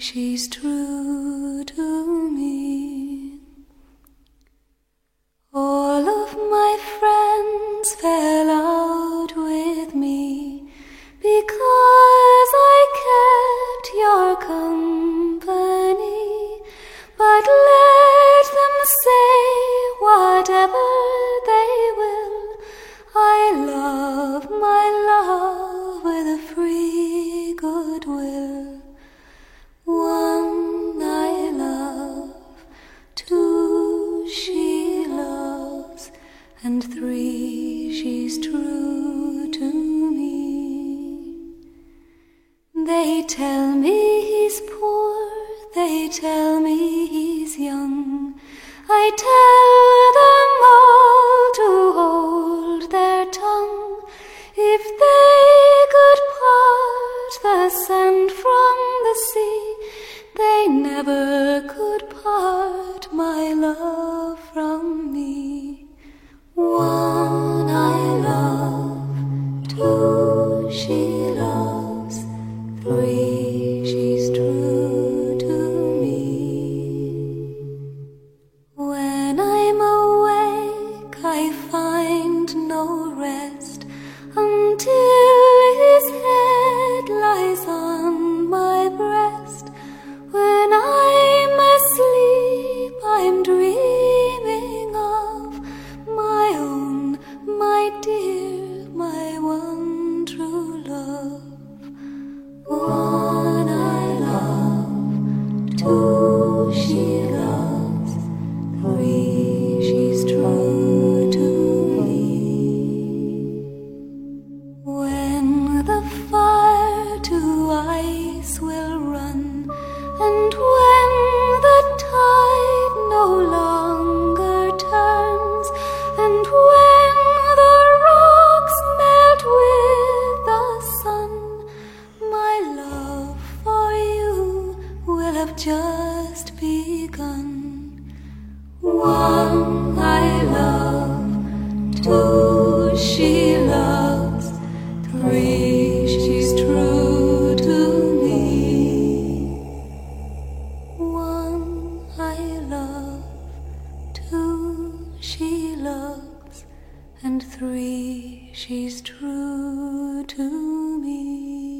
she's true to me. All of my friends fell out with me because I kept your company. But true to me. They tell me he's poor, they tell me he's young. I tell them all to hold their tongue. If they could part the sand from the sea, they never could rest until his head lies on my breast. When I'm asleep, I'm dreaming of my own, my dear, my one true love. One I love, two she loves, have just begun. One I love, two she loves, three she's true to me. One I love, two she loves, and three she's true to me.